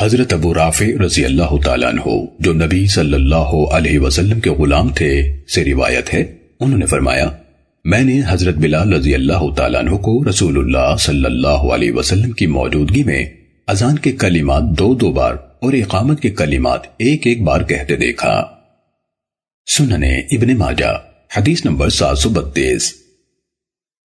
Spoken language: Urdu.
حضرت ابو رافع رضی اللہ تعالیٰ عنہ، جو نبی صلی اللہ علیہ وسلم کے غلام تھے، سے روایت ہے۔ انہوں نے فرمایا، میں نے حضرت بلال رضی اللہ تعالیٰ عنہ کو رسول اللہ صلی اللہ علیہ وسلم کی موجودگی میں اذان کے کلمات دو دو بار اور اقامت کے کلمات ایک ایک بار کہتے دیکھا۔ سننے ابن ماجہ، حدیث نمبر سات سو بتیس۔